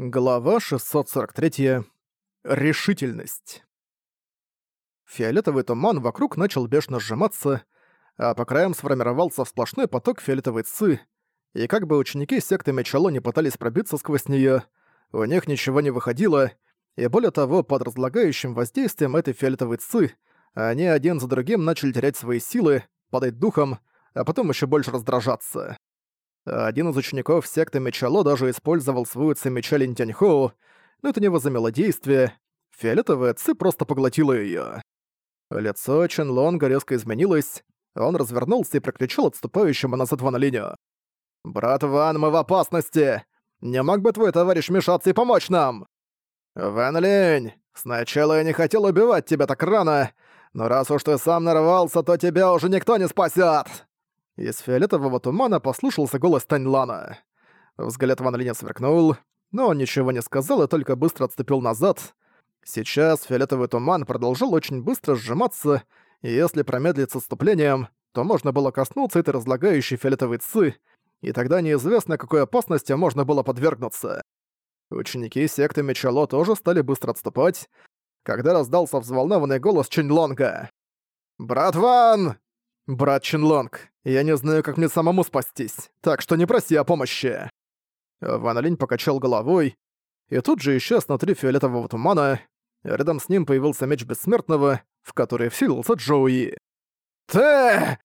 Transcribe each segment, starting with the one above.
Глава 643. Решительность. Фиолетовый туман вокруг начал бешено сжиматься, а по краям сформировался сплошной поток фиолетовой цы, и как бы ученики секты Мечало не пытались пробиться сквозь неё, у них ничего не выходило, и более того, под разлагающим воздействием этой фиолетовой цы, они один за другим начали терять свои силы, падать духом, а потом ещё больше раздражаться. Один из учеников секты Мечало даже использовал свою цемеча Линтяньхоу, но это не возымело действия. Фиолетовая ци просто поглотила её. Лицо Чен Лонга резко изменилось, он развернулся и прокричал отступающему назад Ван Линю. «Брат Ван, мы в опасности! Не мог бы твой товарищ мешаться и помочь нам?» «Ван Линь, сначала я не хотел убивать тебя так рано, но раз уж ты сам нарвался, то тебя уже никто не спасет!» Из фиолетового тумана послушался голос Таньлана. Взгляд Ван Линя сверкнул, но он ничего не сказал и только быстро отступил назад. Сейчас фиолетовый туман продолжал очень быстро сжиматься, и если промедлить с отступлением, то можно было коснуться этой разлагающей фиолетовой цы, и тогда неизвестно, какой опасности можно было подвергнуться. Ученики секты Мечало тоже стали быстро отступать, когда раздался взволнованный голос Чинлонга. «Брат Ван!» «Брат Чинлонг, я не знаю, как мне самому спастись, так что не проси о помощи!» Ван Линь покачал головой, и тут же исчез внутри фиолетового тумана. Рядом с ним появился меч Бессмертного, в который вселился Джоуи. «Ты!»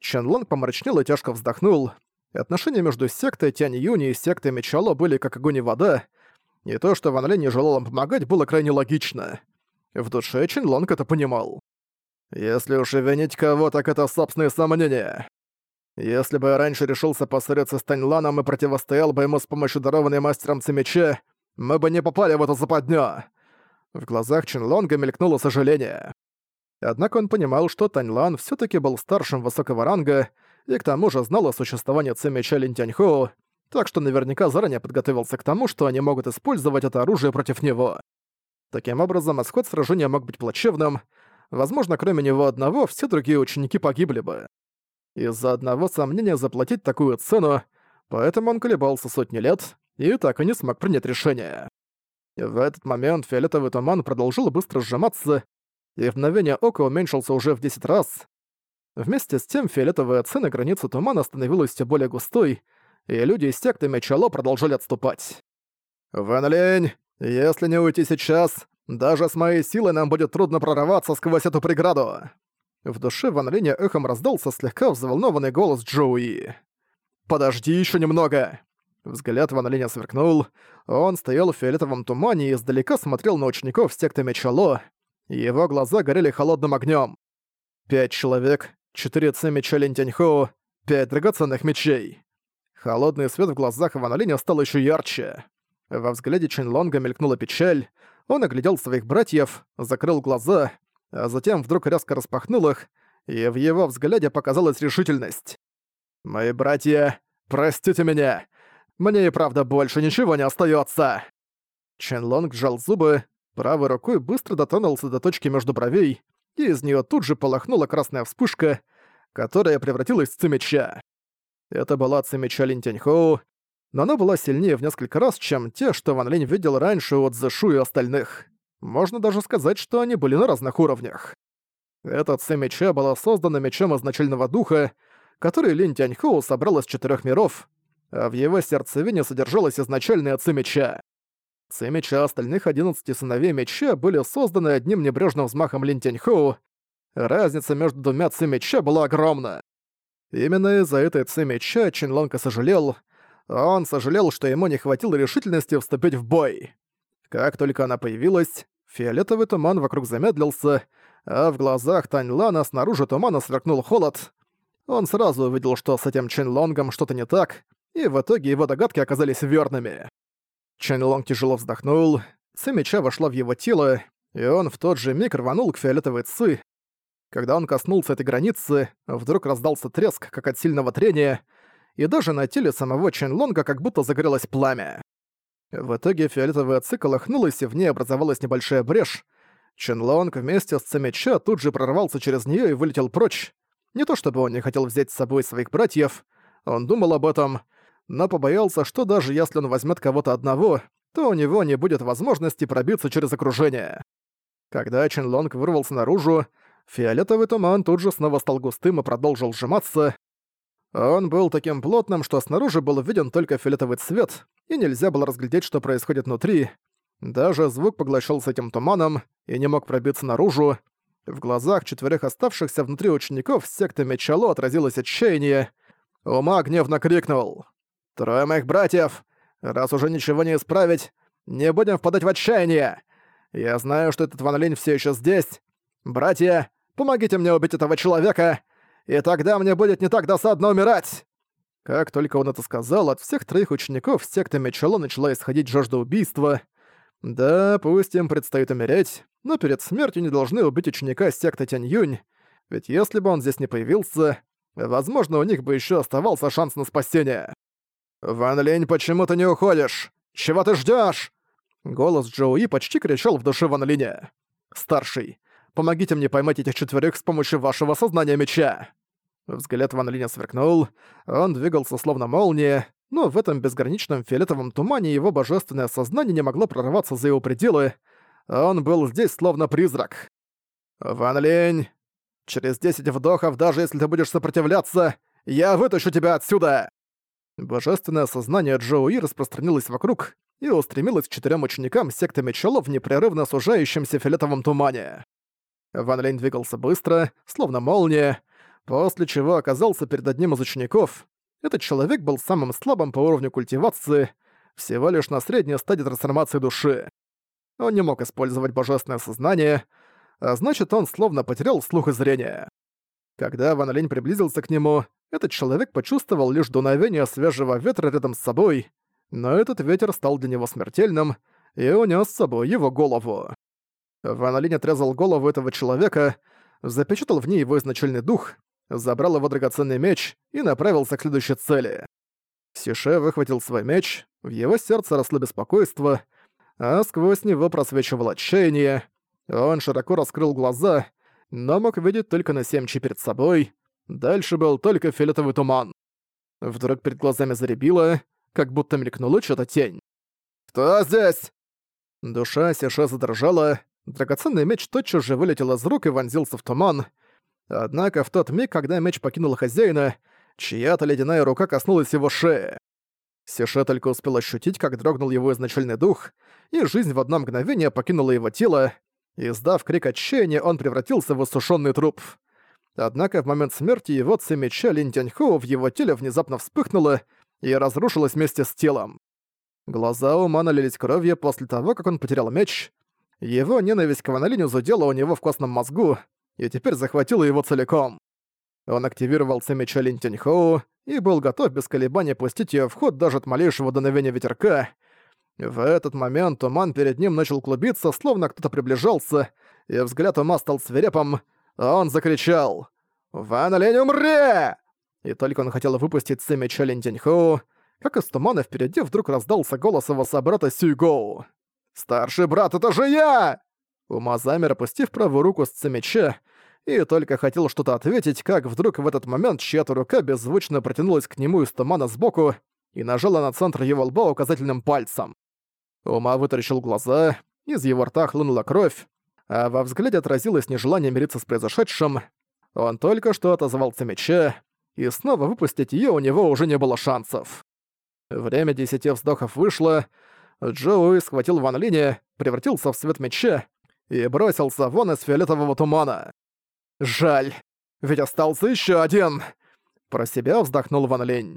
Чен Лонг помрачнел и тяжко вздохнул. Отношения между сектой Тянь Юни и сектой Мечало были как огонь и вода, и то, что Ван Линь не желал им помогать, было крайне логично. В душе Чен Лонг это понимал. Если уж и винить кого, так это собственные сомнения. Если бы я раньше решился поссориться с Таньланом и противостоял бы ему с помощью дарованной мастером Цемече, мы бы не попали в эту западню. В глазах Чинлонга мелькнуло сожаление. Однако он понимал, что Таньлан все таки был старшим высокого ранга и к тому же знал о существовании Цемеча Линтяньхоу, так что наверняка заранее подготовился к тому, что они могут использовать это оружие против него. Таким образом, исход сражения мог быть плачевным, возможно, кроме него одного, все другие ученики погибли бы. Из-за одного сомнения заплатить такую цену, поэтому он колебался сотни лет и так и не смог принять решение. В этот момент фиолетовый туман продолжил быстро сжиматься, и в мгновение ока уменьшился уже в 10 раз. Вместе с тем фиолетовая цена границы тумана становилась все более густой, и люди из секты Мечало продолжали отступать. «Ван Лень, если не уйти сейчас, даже с моей силой нам будет трудно прорываться сквозь эту преграду!» В душе Ван Линя эхом раздался слегка взволнованный голос Джоуи. «Подожди еще немного!» Взгляд Ван Линя сверкнул. Он стоял в фиолетовом тумане и издалека смотрел на учеников секты Мечало. Его глаза горели холодным огнем. Пять человек, четыре ци меча Линтяньхоу, пять драгоценных мечей. Холодный свет в глазах Ван Линя стал еще ярче. Во взгляде Чинлонга мелькнула печаль, он оглядел своих братьев, закрыл глаза, а затем вдруг резко распахнул их, и в его взгляде показалась решительность. «Мои братья, простите меня! Мне и правда больше ничего не остается. Чен Лонг сжал зубы, правой рукой быстро дотронулся до точки между бровей, и из нее тут же полохнула красная вспышка, которая превратилась в ци меча. Это была ци меча Линь Тяньхоу, но она была сильнее в несколько раз, чем те, что Ван Линь видел раньше от Зэшу и остальных. Можно даже сказать, что они были на разных уровнях. Этот Ци меча была создана мечом изначального духа, который Линь Тяньхоу собрал из четырех миров, а в его сердцевине содержалась изначальная Ци меча. Ци меча остальных 11 сыновей меча были созданы одним небрежным взмахом Линь Тяньхоу. Разница между двумя Ци меча была огромна. Именно из-за этой Ци меча Чинлонка сожалел, он сожалел, что ему не хватило решительности вступить в бой. Как только она появилась, фиолетовый туман вокруг замедлился, а в глазах Тань Лана снаружи тумана сверкнул холод. Он сразу увидел, что с этим Чен Лонгом что-то не так, и в итоге его догадки оказались верными. Чен Лонг тяжело вздохнул, ци меча вошла в его тело, и он в тот же миг рванул к фиолетовой ци. Когда он коснулся этой границы, вдруг раздался треск, как от сильного трения, и даже на теле самого Чен Лонга как будто загорелось пламя. В итоге фиолетовая цикл охнулась, и в ней образовалась небольшая брешь. Чен Лонг вместе с Цемеча тут же прорвался через нее и вылетел прочь. Не то чтобы он не хотел взять с собой своих братьев, он думал об этом, но побоялся, что даже если он возьмет кого-то одного, то у него не будет возможности пробиться через окружение. Когда Чин Лонг вырвался наружу, фиолетовый туман тут же снова стал густым и продолжил сжиматься. Он был таким плотным, что снаружи был виден только фиолетовый цвет, и нельзя было разглядеть, что происходит внутри. Даже звук поглощался этим туманом и не мог пробиться наружу. В глазах четверых оставшихся внутри учеников секты Мечало отразилось отчаяние. Ума гневно крикнул. «Трое моих братьев! Раз уже ничего не исправить, не будем впадать в отчаяние! Я знаю, что этот Ван Линь всё ещё здесь. Братья, помогите мне убить этого человека, и тогда мне будет не так досадно умирать!» Как только он это сказал, от всех троих учеников секты Мечало начала исходить жажда убийства. Да, пусть им предстоит умереть, но перед смертью не должны убить ученика секты Тянь-Юнь, ведь если бы он здесь не появился, возможно, у них бы ещё оставался шанс на спасение. «Ван Линь, почему ты не уходишь? Чего ты ждёшь?» Голос Джоуи почти кричал в душе Ван Линя. «Старший, помогите мне поймать этих четверых с помощью вашего сознания меча!» Взгляд Ван Линя сверкнул, он двигался словно молния, но в этом безграничном фиолетовом тумане его божественное сознание не могло прорваться за его пределы, он был здесь словно призрак. «Ван Линь, через десять вдохов, даже если ты будешь сопротивляться, я вытащу тебя отсюда!» Божественное сознание Джоуи распространилось вокруг и устремилось к четырем ученикам секты Мечело в непрерывно сужающемся фиолетовом тумане. Ван Лень двигался быстро, словно молния, после чего оказался перед одним из учеников. Этот человек был самым слабым по уровню культивации, всего лишь на средней стадии трансформации души. Он не мог использовать божественное сознание, а значит, он словно потерял слух и зрение. Когда Ван Лень приблизился к нему, этот человек почувствовал лишь дуновение свежего ветра рядом с собой, но этот ветер стал для него смертельным и унес с собой его голову. Ван Линь отрезал голову этого человека, запечатал в ней его изначальный дух, забрал его драгоценный меч и направился к следующей цели. Сише выхватил свой меч, в его сердце росло беспокойство, а сквозь него просвечивало отчаяние. Он широко раскрыл глаза, но мог видеть только на семчи перед собой, Дальше был только фиолетовый туман. Вдруг перед глазами заребило, как будто мелькнула чья-то тень. «Кто здесь?» Душа Сише задрожала, драгоценный меч тотчас же вылетел из рук и вонзился в туман. Однако в тот миг, когда меч покинул хозяина, чья-то ледяная рука коснулась его шеи. Сише только успел ощутить, как дрогнул его изначальный дух, и жизнь в одно мгновение покинула его тело. Издав крик отчаяния, он превратился в иссушенный труп. Однако в момент смерти его меча Лин Тяньхоу в его теле внезапно вспыхнуло и разрушилось вместе с телом. Глаза ума налились кровью после того, как он потерял меч. Его ненависть к Ванолиню задела у него в костном мозгу и теперь захватила его целиком. Он активировал меча Лин Тяньхоу и был готов без колебаний пустить ее в ход даже от малейшего дуновения ветерка. В этот момент туман перед ним начал клубиться, словно кто-то приближался, и взгляд ума стал свирепым — он закричал «Ван Лень, умри!» И только он хотел выпустить с меча Линь Тяньхоу, как из тумана впереди вдруг раздался голос его собрата Сюйгоу. «Старший брат, это же я!» Ума замер, опустив правую руку с меча, и только хотел что-то ответить, как вдруг в этот момент чья-то рука беззвучно протянулась к нему из тумана сбоку и нажала на центр его лба указательным пальцем. Ума вытаращил глаза, из его рта хлынула кровь, а во взгляде отразилось нежелание мириться с произошедшим. Он только что отозвался меча, и снова выпустить ее у него уже не было шансов. Время десяти вздохов вышло, Джоуи схватил Ван Линя, превратился в свет меча и бросился вон из фиолетового тумана. «Жаль, ведь остался еще один!» Про себя вздохнул Ван Линь.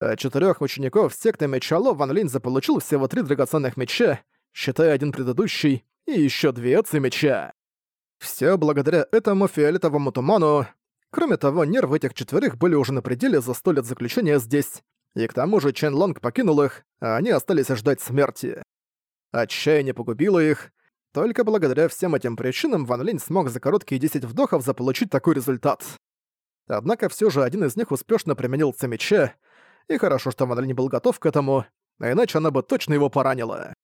От четырёх учеников секты Мечало Ван Линь заполучил всего три драгоценных меча, считая один предыдущий, и еще две отцы меча. Все благодаря этому фиолетовому туману. Кроме того, нервы этих четверых были уже на пределе за сто лет заключения здесь, и к тому же Чен Лонг покинул их, а они остались ждать смерти. Отчаяние погубило их. Только благодаря всем этим причинам Ван Линь смог за короткие 10 вдохов заполучить такой результат. Однако все же один из них успешно применил меча, и хорошо, что Ван Линь был готов к этому, иначе она бы точно его поранила.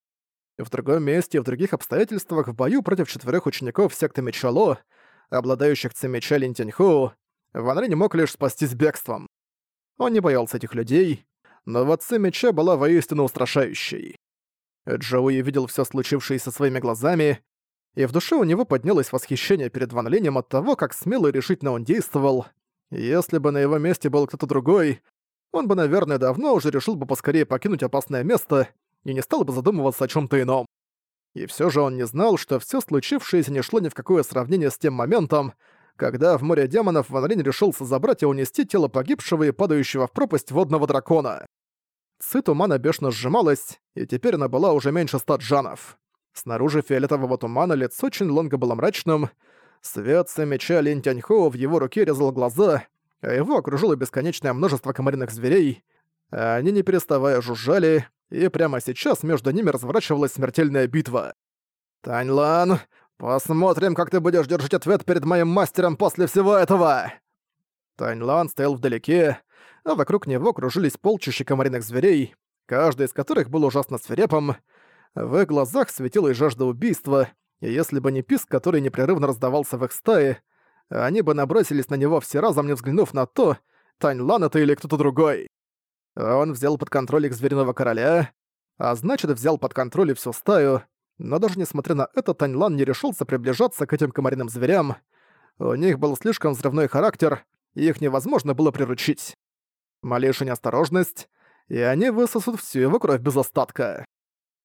В другом месте в других обстоятельствах в бою против четверых учеников секты Мечало, обладающих цемеча Линтяньху, Ван Рень мог лишь спастись бегством. Он не боялся этих людей, но вот меча была воистину устрашающей. Джоуи видел все случившееся своими глазами, и в душе у него поднялось восхищение перед Ван Линем от того, как смело и решительно он действовал. Если бы на его месте был кто-то другой, он бы, наверное, давно уже решил бы поскорее покинуть опасное место и не стал бы задумываться о чем то ином. И все же он не знал, что все случившееся не шло ни в какое сравнение с тем моментом, когда в море демонов Ван Линь решился забрать и унести тело погибшего и падающего в пропасть водного дракона. Цы тумана бешено сжималась, и теперь она была уже меньше ста джанов. Снаружи фиолетового тумана лицо Чин Лонга было мрачным, свет с меча Лин Тяньхоу в его руке резал глаза, а его окружило бесконечное множество комариных зверей. Они не переставая жужжали, и прямо сейчас между ними разворачивалась смертельная битва. «Тань Лан, посмотрим, как ты будешь держать ответ перед моим мастером после всего этого!» Тань Лан стоял вдалеке, а вокруг него кружились полчища комариных зверей, каждый из которых был ужасно свирепым. В их глазах светилась жажда убийства, и если бы не писк, который непрерывно раздавался в их стае, они бы набросились на него все разом, не взглянув на то, Тань Лан это или кто-то другой. Он взял под контроль их звериного короля, а значит взял под контроль и всю стаю, но даже несмотря на это, Тань Лан не решился приближаться к этим комариным зверям. У них был слишком взрывной характер, и их невозможно было приручить. Малейшая неосторожность, и они высосут всю его кровь без остатка.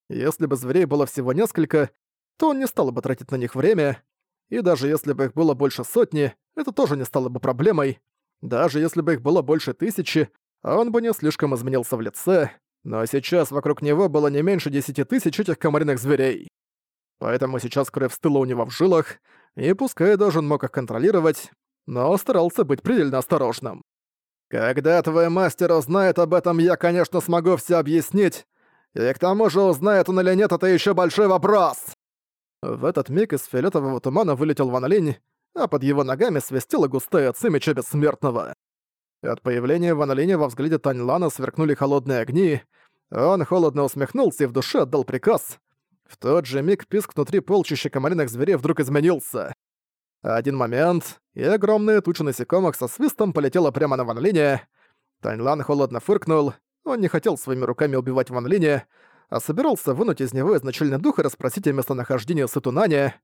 Если бы зверей было всего несколько, то он не стал бы тратить на них время, и даже если бы их было больше сотни, это тоже не стало бы проблемой. Даже если бы их было больше тысячи, он бы не слишком изменился в лице, но сейчас вокруг него было не меньше десяти тысяч этих комариных зверей. Поэтому сейчас кровь стыла у него в жилах, и пускай даже он мог их контролировать, но старался быть предельно осторожным. «Когда твой мастер узнает об этом, я, конечно, смогу все объяснить, и к тому же, узнает он или нет, это еще большой вопрос!» В этот миг из фиолетового тумана вылетел Ван Линь, а под его ногами свистела густая ци меча бессмертного. От появления Ван Линя во взгляде Тань Лана сверкнули холодные огни, он холодно усмехнулся и в душе отдал приказ. В тот же миг писк внутри полчища комариных зверей вдруг изменился. Один момент, и огромная туча насекомых со свистом полетела прямо на Ван Линя. Тань Лан холодно фыркнул, он не хотел своими руками убивать Ван Линя, а собирался вынуть из него изначальный дух и расспросить о местонахождении Сатунаня.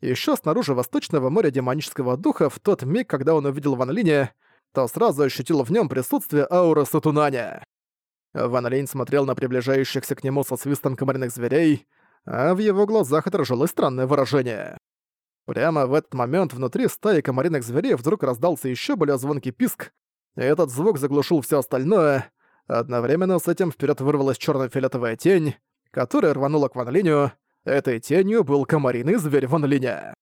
Ещё снаружи Восточного моря демонического духа в тот миг, когда он увидел Ван Линя, то сразу ощутил в нем присутствие ауры Сатунаня. Ван Линь смотрел на приближающихся к нему со свистом комариных зверей, а в его глазах отражалось странное выражение. Прямо в этот момент внутри стаи комариных зверей вдруг раздался еще более звонкий писк, и этот звук заглушил все остальное. Одновременно с этим вперед вырвалась черно фиолетовая тень, которая рванула к Ван Линю. Этой тенью был комариный зверь Ван Линя.